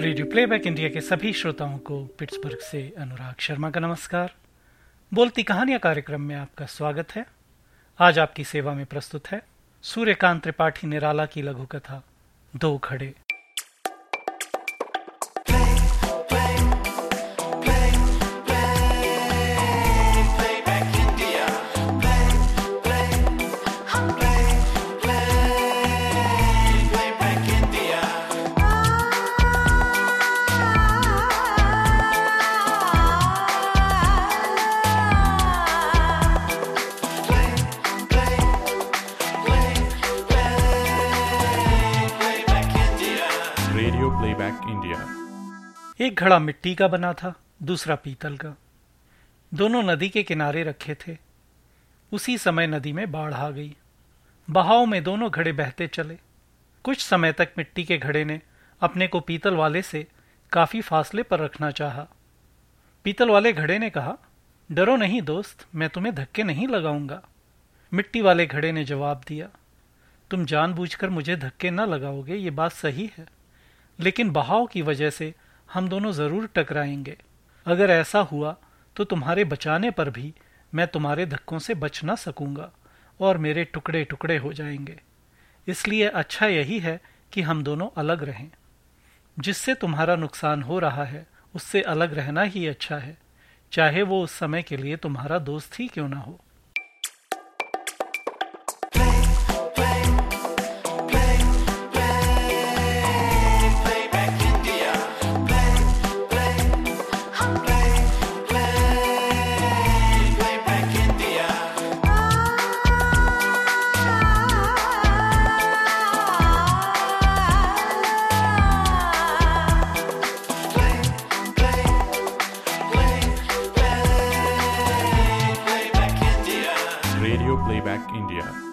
Radio playback India के सभी श्रोताओं को पिट्सबर्ग से अनुराग शर्मा का नमस्कार। बोलती कहानियाँ कार्यक्रम में आपका स्वागत है। आज आपकी सेवा में प्रस्तुत है सूर्यकांत त्रिपाठी निराला की लघु कथा दो खड़े रेडियो प्लेबैक इंडिया एक घड़ा मिट्टी का बना था, दूसरा पीतल का। दोनों नदी के किनारे रखे थे। उसी समय नदी में बाढ़ आ गई। बहाव में दोनों घड़े बहते चले। कुछ समय तक मिट्टी के घड़े ने अपने को पीतल वाले से काफ़ी फासले पर रखना चाहा। पीतल वाले घड़े ने कहा, डरो नहीं दोस्त, मैं तुम्हें धक्के नहीं लगाऊँगा। मिट्टी वाले घड़े ने जवाब दिया, तुम जानबूझकर मुझे धक्के न लगाओगे, ये बात सही है। लेकिन बहाव की वजह से हम दोनों ज़रूर टकराएँगे। अगर ऐसा हुआ तो तुम्हारे बचाने पर भी मैं तुम्हारे धक्कों से बच ना सकूँगा और मेरे टुकड़े टुकड़े हो जाएँगे। इसलिए अच्छा यही है कि हम दोनों अलग रहें। जिससे तुम्हारा नुकसान हो रहा है, उससे अलग रहना ही अच्छा है, चाहे वो उस समय के लिए तुम्हारा दोस्त ही क्यों ना हो। Radio playback India